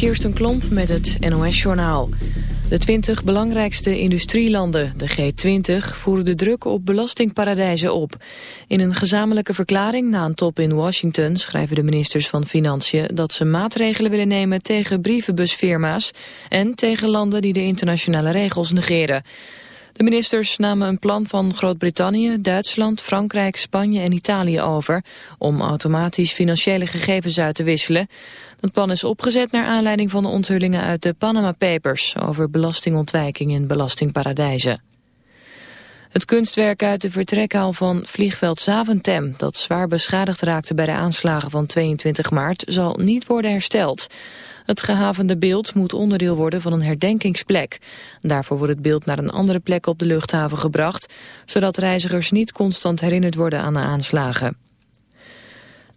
Kirsten Klomp met het NOS-journaal. De 20 belangrijkste industrielanden, de G20, voeren de druk op belastingparadijzen op. In een gezamenlijke verklaring na een top in Washington schrijven de ministers van Financiën dat ze maatregelen willen nemen tegen brievenbusfirma's en tegen landen die de internationale regels negeren. De ministers namen een plan van Groot-Brittannië, Duitsland, Frankrijk, Spanje en Italië over om automatisch financiële gegevens uit te wisselen. Dat plan is opgezet naar aanleiding van de onthullingen uit de Panama Papers over belastingontwijking in belastingparadijzen. Het kunstwerk uit de vertrekhaal van vliegveld Zaventem, dat zwaar beschadigd raakte bij de aanslagen van 22 maart, zal niet worden hersteld. Het gehavende beeld moet onderdeel worden van een herdenkingsplek. Daarvoor wordt het beeld naar een andere plek op de luchthaven gebracht, zodat reizigers niet constant herinnerd worden aan de aanslagen.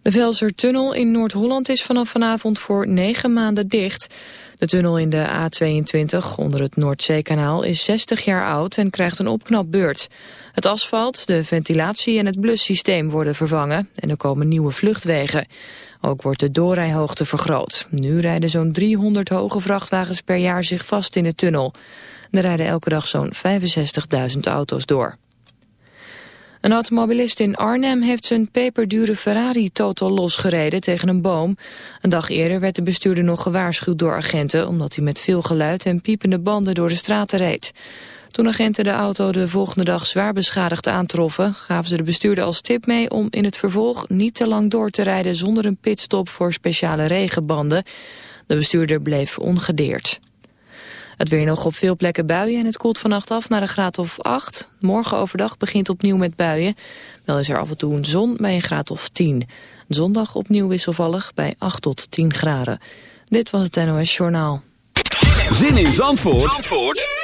De Velsertunnel in Noord-Holland is vanaf vanavond voor negen maanden dicht. De tunnel in de A22 onder het Noordzeekanaal is 60 jaar oud en krijgt een opknapbeurt. Het asfalt, de ventilatie en het blussysteem worden vervangen en er komen nieuwe vluchtwegen. Ook wordt de doorrijhoogte vergroot. Nu rijden zo'n 300 hoge vrachtwagens per jaar zich vast in de tunnel. Er rijden elke dag zo'n 65.000 auto's door. Een automobilist in Arnhem heeft zijn peperdure Ferrari totaal losgereden tegen een boom. Een dag eerder werd de bestuurder nog gewaarschuwd door agenten... omdat hij met veel geluid en piepende banden door de straten reed. Toen agenten de auto de volgende dag zwaar beschadigd aantroffen... gaven ze de bestuurder als tip mee om in het vervolg niet te lang door te rijden... zonder een pitstop voor speciale regenbanden. De bestuurder bleef ongedeerd. Het weer nog op veel plekken buien en het koelt vannacht af naar een graad of 8. Morgen overdag begint opnieuw met buien. Wel is er af en toe een zon bij een graad of 10. Zondag opnieuw wisselvallig bij 8 tot 10 graden. Dit was het NOS Journaal. Zin in Zandvoort, Zandvoort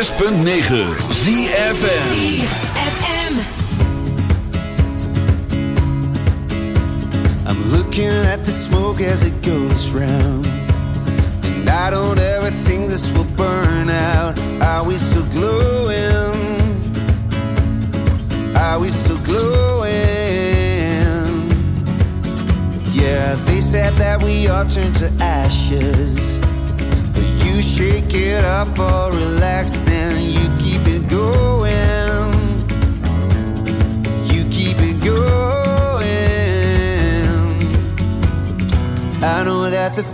106.9 ZFM. I'm looking at the smoke as it goes round. And I don't ever think this will burn out. Are we still glowing? Are we still glowing? Yeah, they said that we all turn to ashes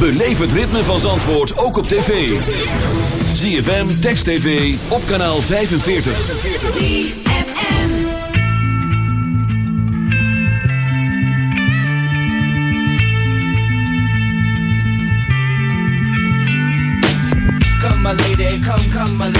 Beleef het ritme van Zandvoort ook op tv. ZFM, Text TV, op kanaal 45. ZFM. Come my lady, come, come my lady,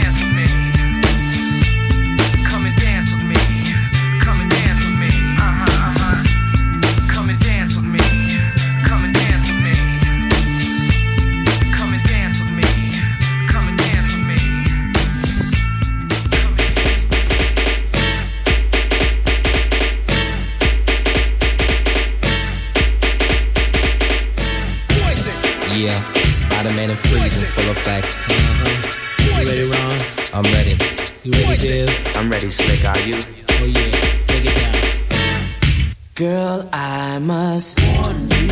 Yeah, Spyderman and Freeze full effect. Uh-huh. You ready, Ron? I'm ready. You ready, Biv? I'm ready, Slick. Are you? Oh yeah, take it down. Girl, I must warn you.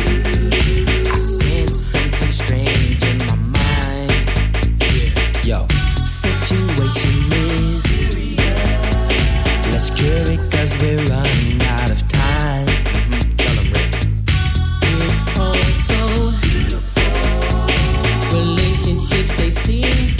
I sense something strange in my mind. Yeah. Yo, situation is. Let's cure it cause we're running out of time. they seem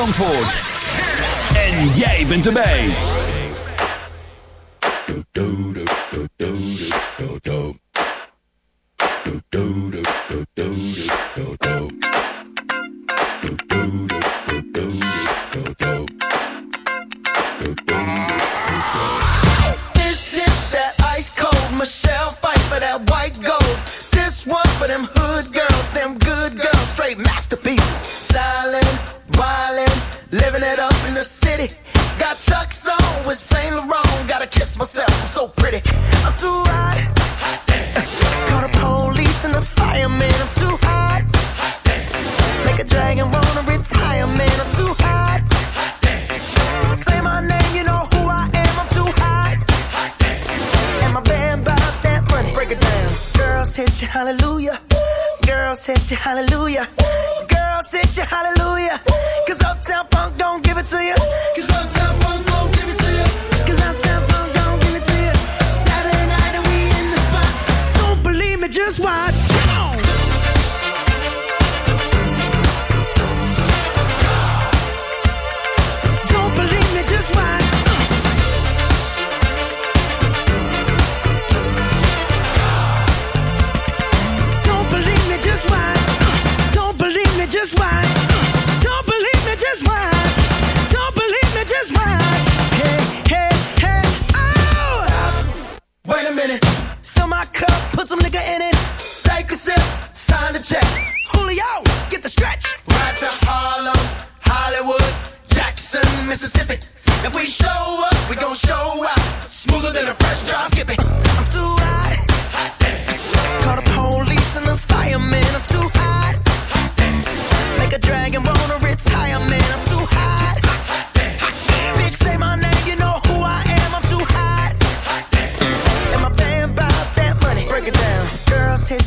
Zandvoort.